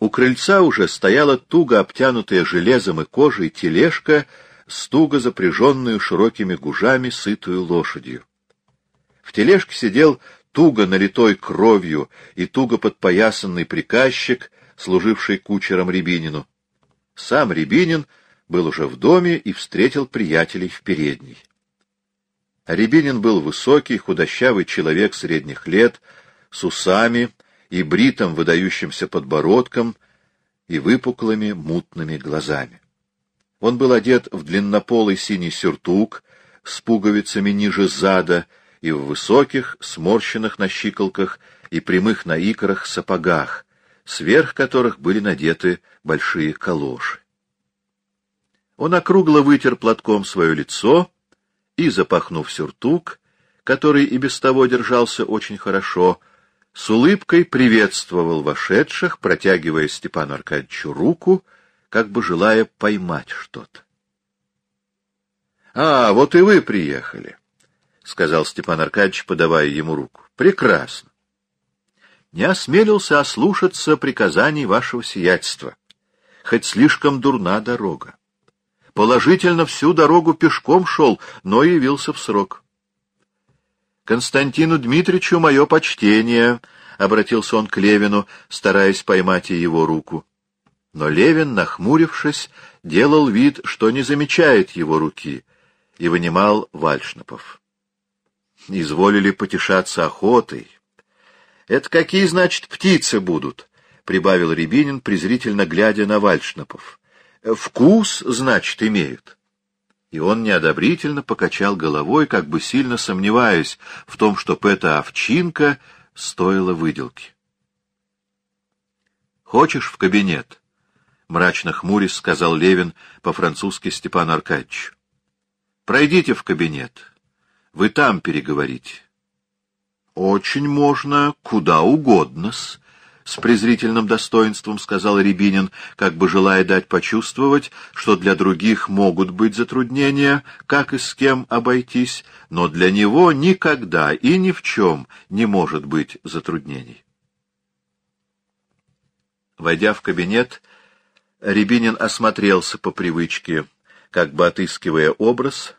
У крыльца уже стояла туго обтянутая железом и кожей тележка с туго запряженную широкими гужами сытую лошадью. В тележке сидел туго налитой кровью и туго подпоясанный приказчик, служивший кучером Рябинину. Сам Рябинин был уже в доме и встретил приятелей в передней. Рябинин был высокий, худощавый человек средних лет, с усами и бритым выдающимся подбородком и выпуклыми мутными глазами. Он был одет в длиннополый синий сюртук с пуговицами ниже зада и в высоких, сморщенных на щиколках и прямых на икрах сапогах, сверх которых были надеты большие калоши. Он округло вытер платком свое лицо и, запахнув сюртук, который и без того держался очень хорошо, с улыбкой приветствовал вошедших, протягивая Степану Аркадьевичу руку, как бы желая поймать что-то. — А, вот и вы приехали, — сказал Степан Аркадьевич, подавая ему руку. — Прекрасно. Не осмелился ослушаться приказаний вашего сиятельства, хоть слишком дурна дорога. Положительно всю дорогу пешком шел, но явился в срок. Константину Дмитриевичу мое почтение, — обратился он к Левину, стараясь поймать и его руку. Но Левин, нахмурившись, делал вид, что не замечает его руки, и вынимал вальшнапов. Изволили потешаться охотой. — Это какие, значит, птицы будут? — прибавил Рябинин, презрительно глядя на вальшнапов. — Вкус, значит, имеют. И он неодобрительно покачал головой, как бы сильно сомневаясь в том, чтоб эта овчинка стоила выделки. — Хочешь в кабинет? — мрачно хмурясь сказал Левин по-французски Степану Аркадьевичу. — Пройдите в кабинет. Вы там переговорите. — Очень можно, куда угодно-с, — с презрительным достоинством сказал Рябинин, как бы желая дать почувствовать, что для других могут быть затруднения, как и с кем обойтись, но для него никогда и ни в чем не может быть затруднений. Войдя в кабинет, Рябинин осмотрелся по привычке, как бы отыскивая образ,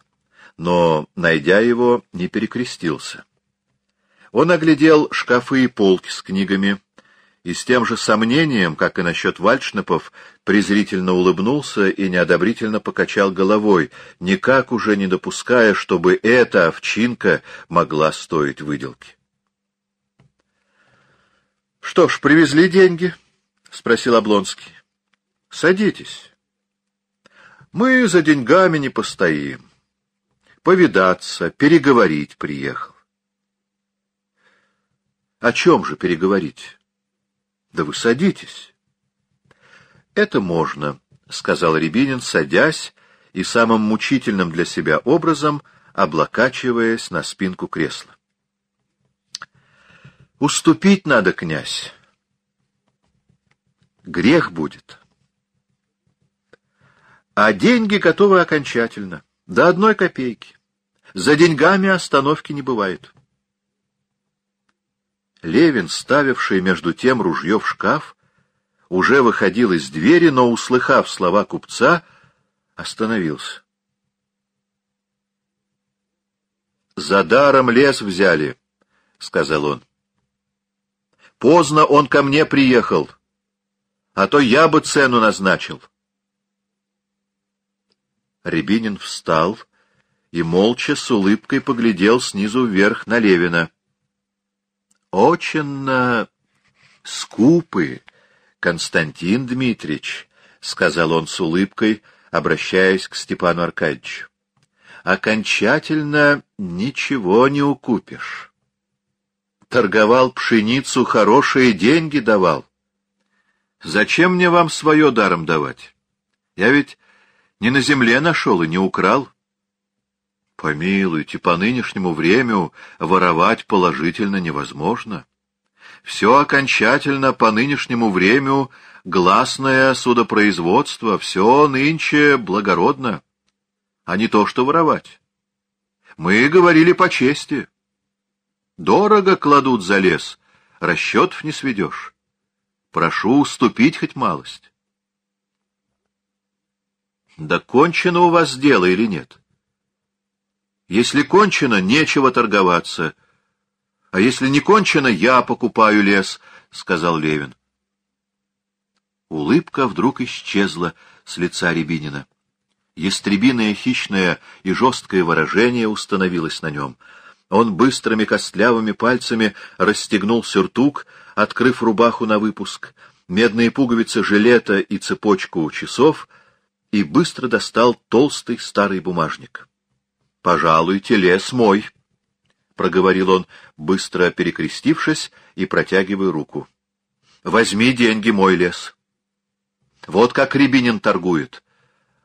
но, найдя его, не перекрестился. Он оглядел шкафы и полки с книгами, и с тем же сомнением, как и насчет вальшнепов, презрительно улыбнулся и неодобрительно покачал головой, никак уже не допуская, чтобы эта овчинка могла стоить выделки. — Что ж, привезли деньги? — спросил Облонский. — Садитесь. Мы за деньгами не постоим. Повидаться, переговорить приехал. — О чем же переговорить? — Да вы садитесь. — Это можно, — сказал Рябинин, садясь и самым мучительным для себя образом облокачиваясь на спинку кресла. — Уступить надо, князь. Грех будет. А деньги готовы окончательно, до одной копейки. За деньгами остановки не бывает. Левин, ставивший между тем ружье в шкаф, уже выходил из двери, но, услыхав слова купца, остановился. «За даром лес взяли», — сказал он. «Поздно он ко мне приехал, а то я бы цену назначил». Рябинин встал и молча с улыбкой поглядел снизу вверх на Левина. «Очень скупы, Константин Дмитриевич», — сказал он с улыбкой, обращаясь к Степану Аркадьевичу. «Окончательно ничего не укупишь. Торговал пшеницу, хорошие деньги давал. Зачем мне вам свое даром давать? Я ведь не на земле нашел и не украл. Помилуйте, по нынешнему времени воровать положительно невозможно. Все окончательно по нынешнему времени гласное судопроизводство, все нынче благородно, а не то, что воровать. Мы говорили по чести. Дорого кладут за лес, расчетов не сведешь. Прошу уступить хоть малость. Да кончено у вас дело или нет? Если кончено, нечего торговаться. А если не кончено, я покупаю лес, — сказал Левин. Улыбка вдруг исчезла с лица Рябинина. Ястребиное хищное и жесткое выражение установилось на нем. Он быстрыми костлявыми пальцами расстегнул сюртук, открыв рубаху на выпуск, медные пуговицы жилета и цепочку часов, и быстро достал толстый старый бумажник. — Пожалуйте, лес мой, — проговорил он, быстро перекрестившись и протягивая руку. — Возьми деньги, мой лес. Вот как Рябинин торгует.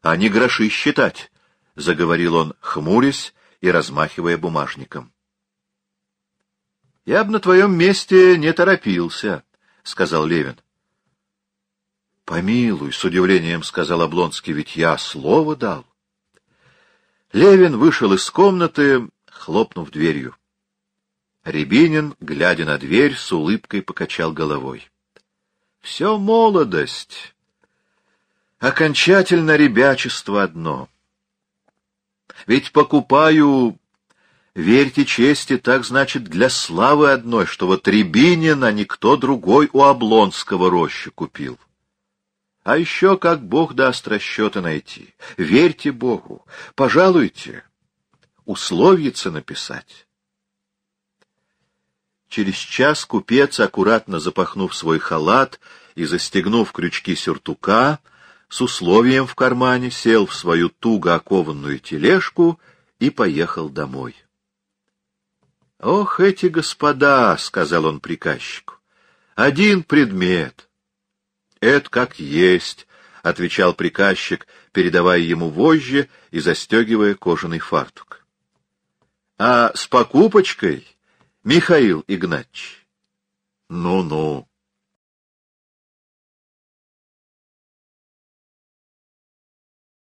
А не гроши считать, — заговорил он, хмурясь и размахивая бумажником. — Я б на твоем месте не торопился, — сказал Левин. — Помилуй, — с удивлением сказал Облонский, — ведь я слово дал. Левин вышел из комнаты, хлопнув дверью. Рябинин, глядя на дверь, с улыбкой покачал головой. — Все молодость. Окончательно ребячество одно. Ведь покупаю, верьте чести, так значит для славы одной, что вот Рябинин, никто другой у Облонского рощи купил. А еще как Бог даст расчеты найти. Верьте Богу, пожалуйте, условица написать. Через час купец, аккуратно запахнув свой халат и застегнув крючки сюртука, с условием в кармане сел в свою туго окованную тележку и поехал домой. — Ох, эти господа! — сказал он приказчику. — Один предмет. — Это как есть, — отвечал приказчик, передавая ему вожжи и застегивая кожаный фартук. — А с покупочкой, Михаил Игнатьевич? Ну — Ну-ну.